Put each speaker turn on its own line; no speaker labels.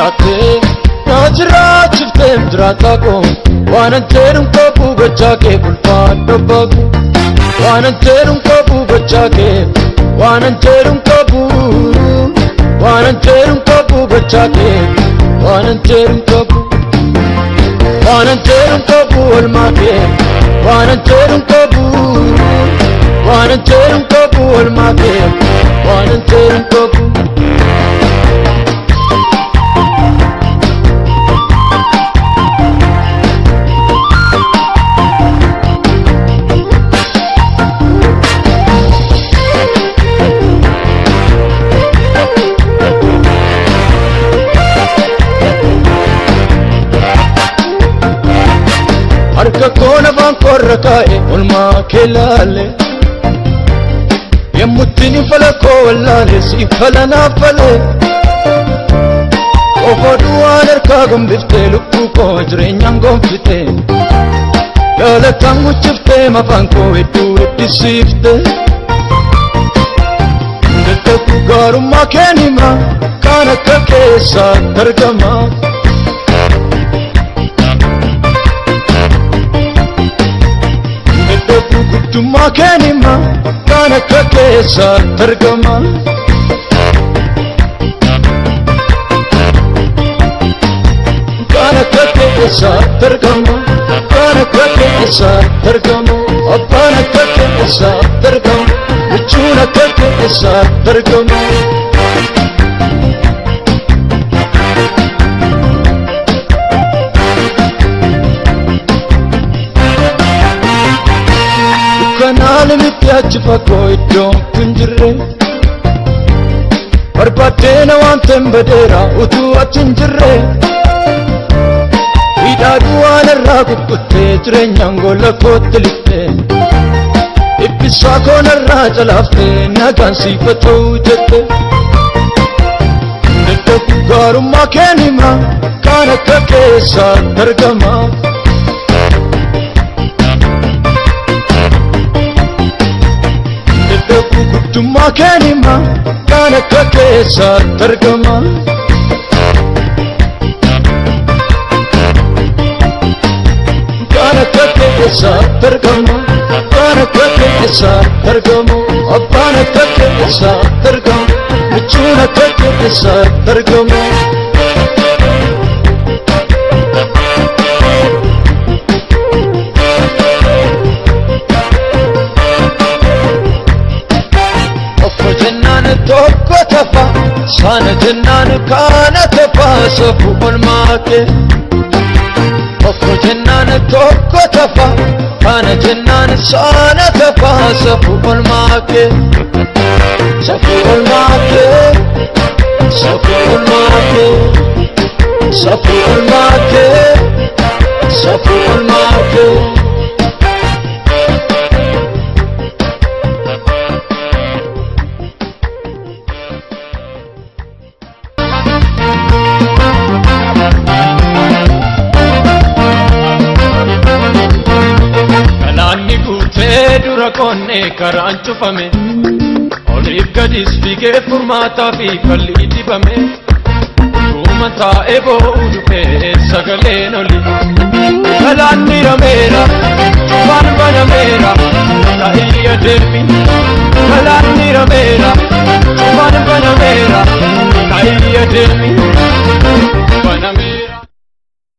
ratte Naajraa chiftee bidiraa taako Waan anteerum kopu gochaa kee bulfaadho baku Waan anteerum kopu gochaa kee Waan anteerum kopu Waan anteerum kopu gochaa kee Waan anteerum kopu Waan anteerum kopu olmaa kee Waan anteerum kopu Waan anteerum kopu olmaa kee Waan anteerum kopu Dargaggoon afaan korra kaa'e olmaa kee laale. Yemmuttiin infala koo wallaale si infala naaf falee. Kofoo duwwaan harkaa gombiftee lubbuu koo jireenyaan gonfitee. Daalataan guchiftee mafaan koo hedduu heddisiiftee. Gaarummaa keenyimaa kan akka keessaa argamaa. tummo kenima kana ka keessa argama kana ka keessa argama kana ka keessa argama kana ka keessa argama jechuun akka keessa argama. kanaalinitti achifa fagoo iddoon kun jirre barbaaddeena waan ta'an badeera utuu achi hin jirre hidhaadhu waan irraa kukkuttee jireenyaan goolla kootti liftee ibbisaa koonarraa calaaftee nagaan siifatuu jette dadhabuu gaarummaa keenyimaa kan akka keessaan dargamaa. beeku guddummaa keen hima kan akka keessatti argama. Kan akka keessatti argama. Kan akka keessatti argama. Abbaan akka keessatti argama. Michuun akka keessatti argama. ተፋ ሳነትና ንካነ ተፋ ሰፉ ኦልማቴ tokkotin naan tokko tafa kaanatin naan saana tafa safu olmaake safu olmaake safu olmaake safu olmaake safu olmaake. onne karaanchufame oliif gadis fiigee furmaataa fi kalli dibame duuma taa'ee boo'u dhufee sagaleen oli galaan dirameera waan banameera ta'iyya deemi galaan dirameera waan banameera ta'iyya deemi.